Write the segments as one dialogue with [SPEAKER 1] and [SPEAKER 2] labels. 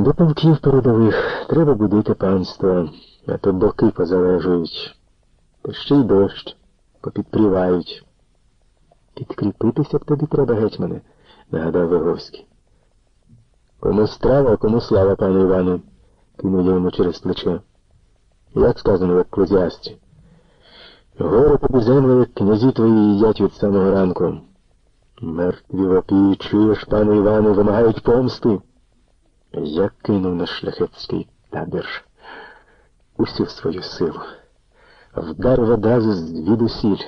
[SPEAKER 1] До полків передових треба будити панство, а то боки позалежують. Та ще й дощ попідпрівають. Підкріпитися б тобі треба, гетьмане, нагадав Виговський. Кому страва, кому слава, пане Іване, кинув йому через плече. Як сказано в еклезіасті. Горе тобі землю, як князі твої їдять від самого ранку. Мертві вопії, чуєш, пане Іване, вимагають помсти. Я кинув на шляхетський табір усю свою силу. Вдарив одразу звідусіль,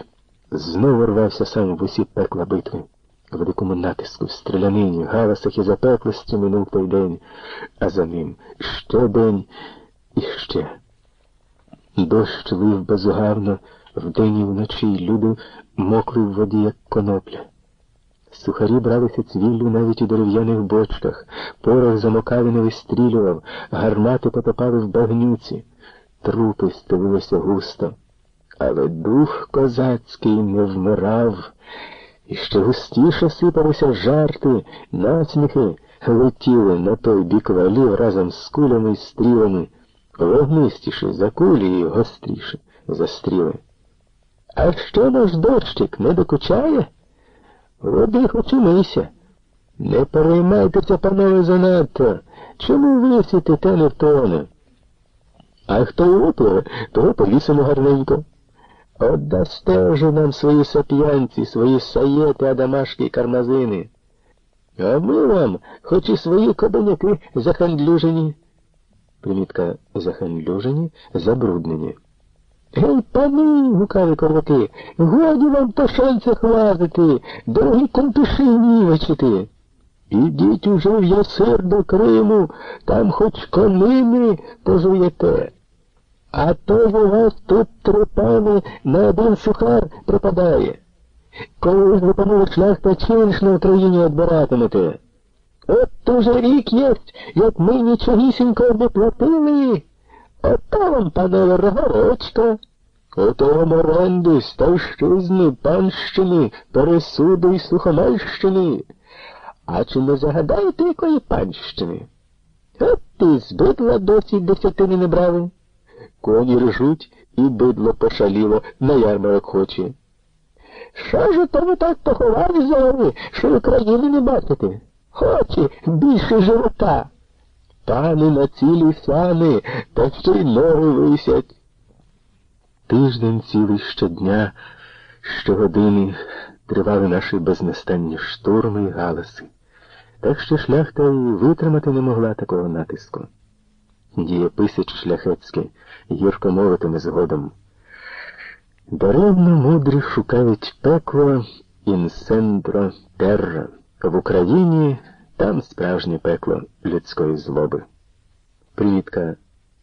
[SPEAKER 1] знову рвався сам в усі пекла битви. Великому натиску, стрілянині, галасах і запеклості минув той день, а за ним ще день і ще. Дощ лив безугавно вдень і вночі, люди мокли в воді, як конопля. Сухарі бралися цвіллю навіть у дерев'яних бочках, порох замокали не вистрілював, гармати потопали в багнюці, трупи стелилися густо. Але дух козацький не вмирав, і ще густіше сипалися жарти, насміхи летіли на той бік валів разом з кулями і стрілами, вогнистіше за кулі і гостріше за стріли. А що наш дощик не докучає? Води хоч умийся. Не переймайтеся, панове, занадто. Чому висіти те не втоне? А хто випливе, того повісимо гарненько. Отдасте вже нам свої сап'янці, свої саєти, адамашки кармазини. А ми вам, хоч і свої кабаняки захандлюжені. Примітка захандлюжені, забруднені. Гей, пани, гукали козаки, годі вам по шанцях лазити, дорогі компіші нівечити. Ідіть уже в ясир до Криму, там хоч конини пожуєте. А то у вас тут трупами на один сухар припадає. Коли ж ви, панове шляхта, чинш на Україні відбиратимете? От уже рік єсть, як ми нічогісінько не платили. Вам, панове, рогорочка. Ото вам оренди, ставщизни, панщини, пересуди й сухомельщини. А чи не загадаєте якої панщини? От ти з бидла досі десятини не брали. Коні ржуть і бидло пошаліло, на ярмарок хоче. Що ж то ви так поховали зови, що України не бачите? Хоче більше живота. Пани на цілі сани, та ще й ноги висять. Тиждень цілий щодня, щогодини тривали наші безнестанні штурми й галаси. Так що шляхта і витримати не могла такого натиску. Дієписич шляхетський, гірко мовитиме згодом. Даремно мудрі шукають пекло інсендро терра. В Україні там справжнє пекло людської злоби. Примітка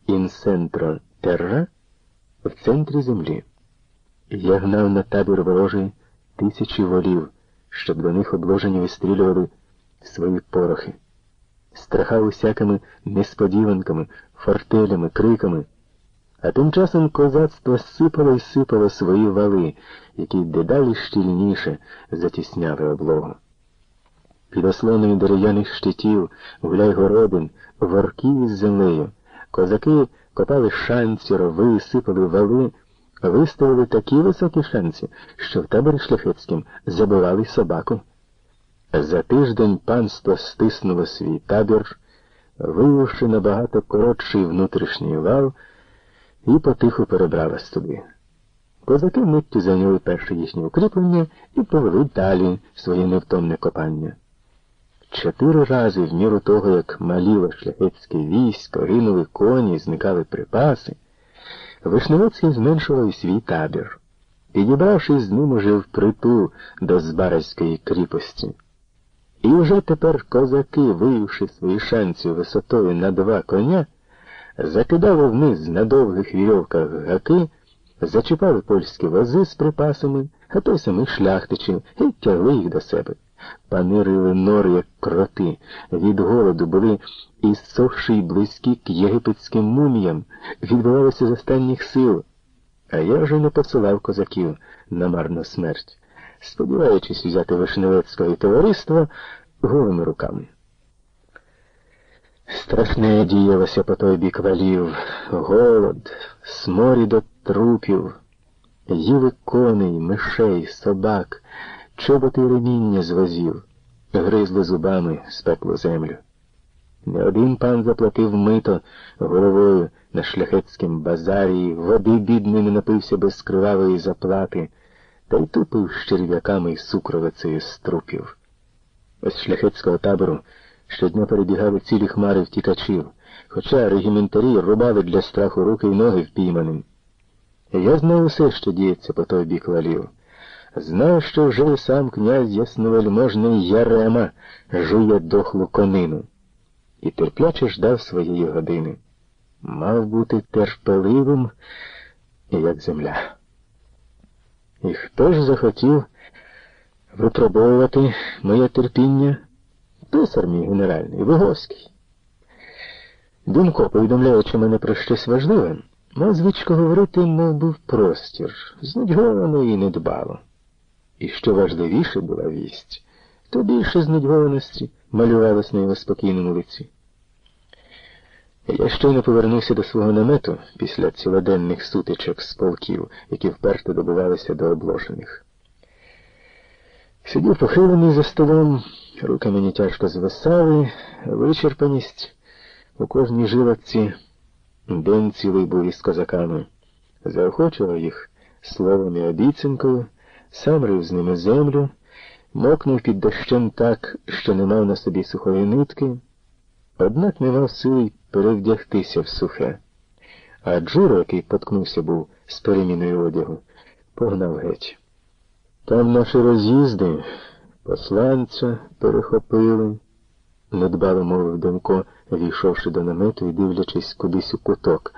[SPEAKER 1] інсентро терра в центрі землі. Я гнав на табір ворожий тисячі волів, щоб до них обложені вистрілювали свої порохи, страхав усякими несподіванками, фортелями, криками. А тим часом козацтво сипало і сипало свої вали, які дедалі щільніше затісняли облогу. Під ослоною дерев'яних щитів, гуляй городин, ворків із землею, козаки копали шанці, рови, сипали вали, виставили такі високі шанці, що в таборі шляхетським забивали собаку. За тиждень панство стиснуло свій табір, виявивши набагато коротший внутрішній вал, і потиху перебралась туди. Козаки миттю зайняли перше їхнє укріплення і повели далі своє невтомне копання. Чотири рази, в міру того, як маліло шляхетське військо, ринули коні, зникали припаси, Вишневецький зменшував свій табір, підібравшись з ним уже впритул до Збаразької кріпості. І вже тепер козаки, виявивши свої шанці висотою на два коня, закидали вниз на довгих вірьовках гаки, зачіпали польські вози з припасами, а то самих шляхтичів і тягли їх до себе. Пани рили нори, як кроти, від голоду були і сохші й близькі к єгипетським муміям, відбивалися з останніх сил. А я вже не посилав козаків на марну смерть, сподіваючись взяти Вишневецького товариства голими руками. Страшне діялося по той бік валів, голод, сморід от трупів, їли коней, мишей, собак, чоботи реміння з возів, гризли зубами спеклу землю. Не один пан заплатив мито головою на шляхетськім базарі, води бідний напився без кривавої заплати, та й тупив з черв'яками й сукровицею з трупів. Ось шляхетського табору щодня перебігали цілі хмари втікачів, хоча регіментарі рубали для страху руки й ноги впійманим. Я знав усе, що діється по той бік валів. Знав, що вже сам князь ясновельможний Ярема жує дохлу конину і терпляче ждав своєї години. Мав бути терпеливим, як земля. І хто ж захотів випробовувати моє терпіння? Писар мій генеральний, Виговський. Думко, повідомляючи мене про щось важливе, мав звичку говорити, мов був простір, знудьговано і недбало. І що важливіше була вість, то більше знудьгованості малювалось на його спокійному лиці. Я щойно повернувся до свого намету після цілоденних сутичок з полків, які вперто добувалися до обложених. Сидів похилений за столом, руки мені тяжко звисали, вичерпаність у кожній жиловці. День цілий був із козаками. Заохочував їх словом і обіцянкою, сам рив з ними землю, мокнув під дощем так, що не мав на собі сухої нитки, однак не мав сили перевдягтися в сухе. А Джуро, який поткнувся був з переміною одягу, погнав геть. Там наші роз'їзди, посланця перехопили, недбало мовив Демко, війшовши до намету і дивлячись кудись у куток.